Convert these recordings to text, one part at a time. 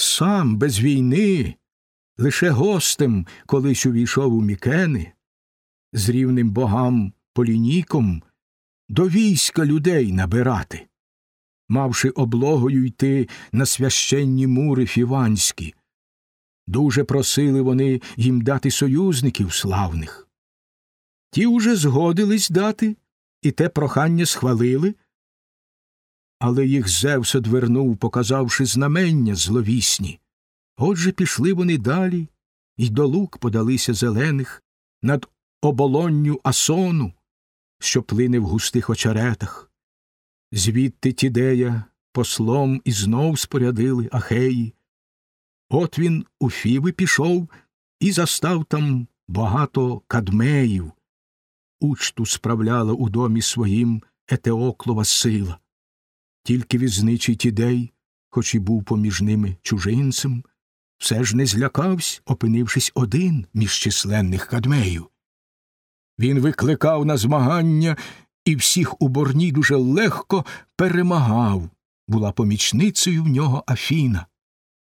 Сам без війни, лише гостем колись увійшов у мікени, з рівним богам полініком до війська людей набирати, мавши облогою йти на священні мури фіванські. Дуже просили вони їм дати союзників славних. Ті уже згодились дати, і те прохання схвалили. Але їх Зевс одвернув, показавши знамення зловісні. Отже пішли вони далі, й до лук подалися зелених над оболонню асону, що плине в густих очеретах. Звідти Тідея послом і знов спорядили Ахеї. От він у Фіви пішов і застав там багато кадмеїв. Учту справляла у домі своїм Етеоклова сила. Тільки візничий Тідей, хоч і був поміж ними чужинцем, все ж не злякавсь, опинившись один між численних кадмеїв. Він викликав на змагання і всіх у борні дуже легко перемагав. Була помічницею в нього Афіна.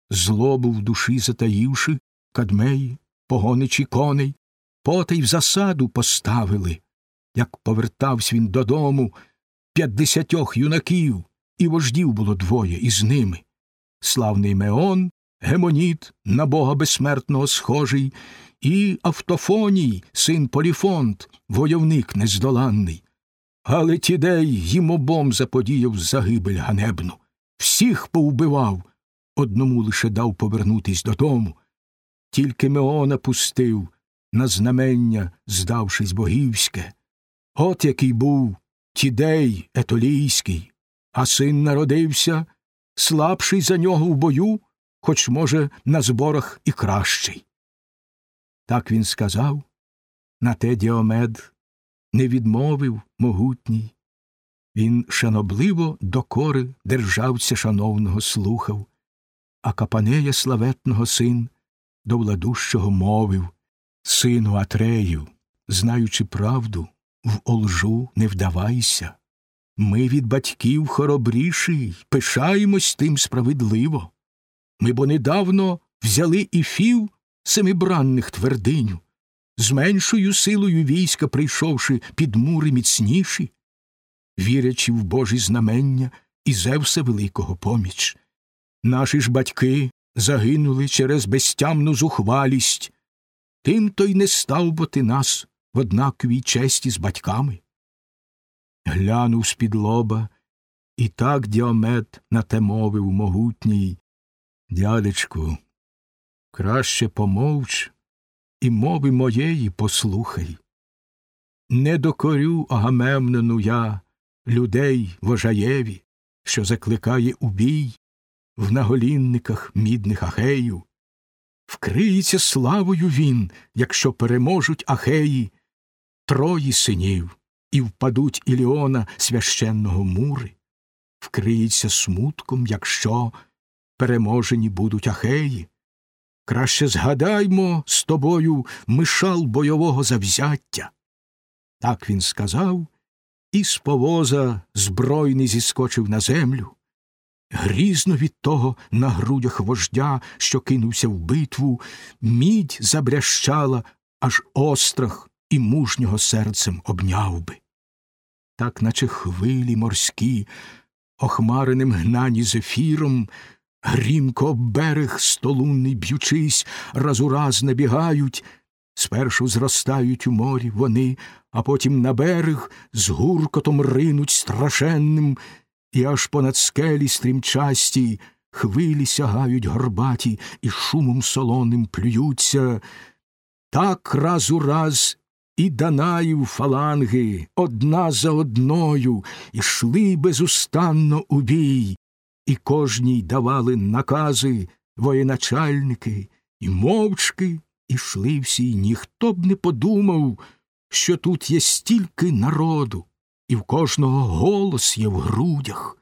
Злобу в душі затаївши, кадмеї, погоничі коней, потай в засаду поставили. Як повертався він додому, п'ятдесятьох юнаків, і вождів було двоє із ними. Славний Меон, Гемоніт, на бога безсмертного схожий, і Автофоній, син Поліфонт, войовник нездоланний. Але Тідей їм обом заподіяв загибель ганебну. Всіх повбивав, одному лише дав повернутись додому. Тільки Меона пустив, на знамення, здавшись богівське. От який був Тідей етолійський, а син народився, слабший за нього в бою, хоч, може, на зборах і кращий. Так він сказав, на те Діомед не відмовив могутній. Він шанобливо докори державця шановного слухав, а Капанея славетного син до владущого мовив Сину Атрею, знаючи правду, в олжу не вдавайся. Ми від батьків хоробріші, пишаємось тим справедливо. Ми бо недавно взяли і фів семибранних твердиню, з меншою силою війська, прийшовши під мури міцніші, вірячи в Божі знамення і Зевса великого поміч. Наші ж батьки загинули через безтямну зухвалість, тим то й не став бо ти нас в однаковій честі з батьками. Глянув з-під лоба, і так діомет на те мовив могутній. Дядечку, краще помовч і мови моєї послухай. Не докорю Агамемнону я людей вожаєві, що закликає у бій в наголінниках мідних ахеїв. Вкриється славою він, якщо переможуть ахеї, трої синів і впадуть Іліона священного мури, вкриється смутком, якщо переможені будуть ахеї. Краще згадаймо з тобою мишал бойового завзяття. Так він сказав, і з повоза збройний зіскочив на землю. Грізно від того на грудях вождя, що кинувся в битву, мідь забрящала, аж острах і мужнього серцем обняв би. Так, наче хвилі морські, охмареним гнані зефіром, грімко берег столунний б'ючись, раз у раз набігають, спершу зростають у морі вони, а потім на берег з гуркотом ринуть страшенним, і аж понад скелі стрімчасті хвилі сягають горбаті і шумом солоним плюються. Так раз у раз і Данаїв фаланги одна за одною ішли безустанно у бій, і кожній давали накази воєначальники, і мовчки ішли всі, ніхто б не подумав, що тут є стільки народу, і в кожного голос є в грудях.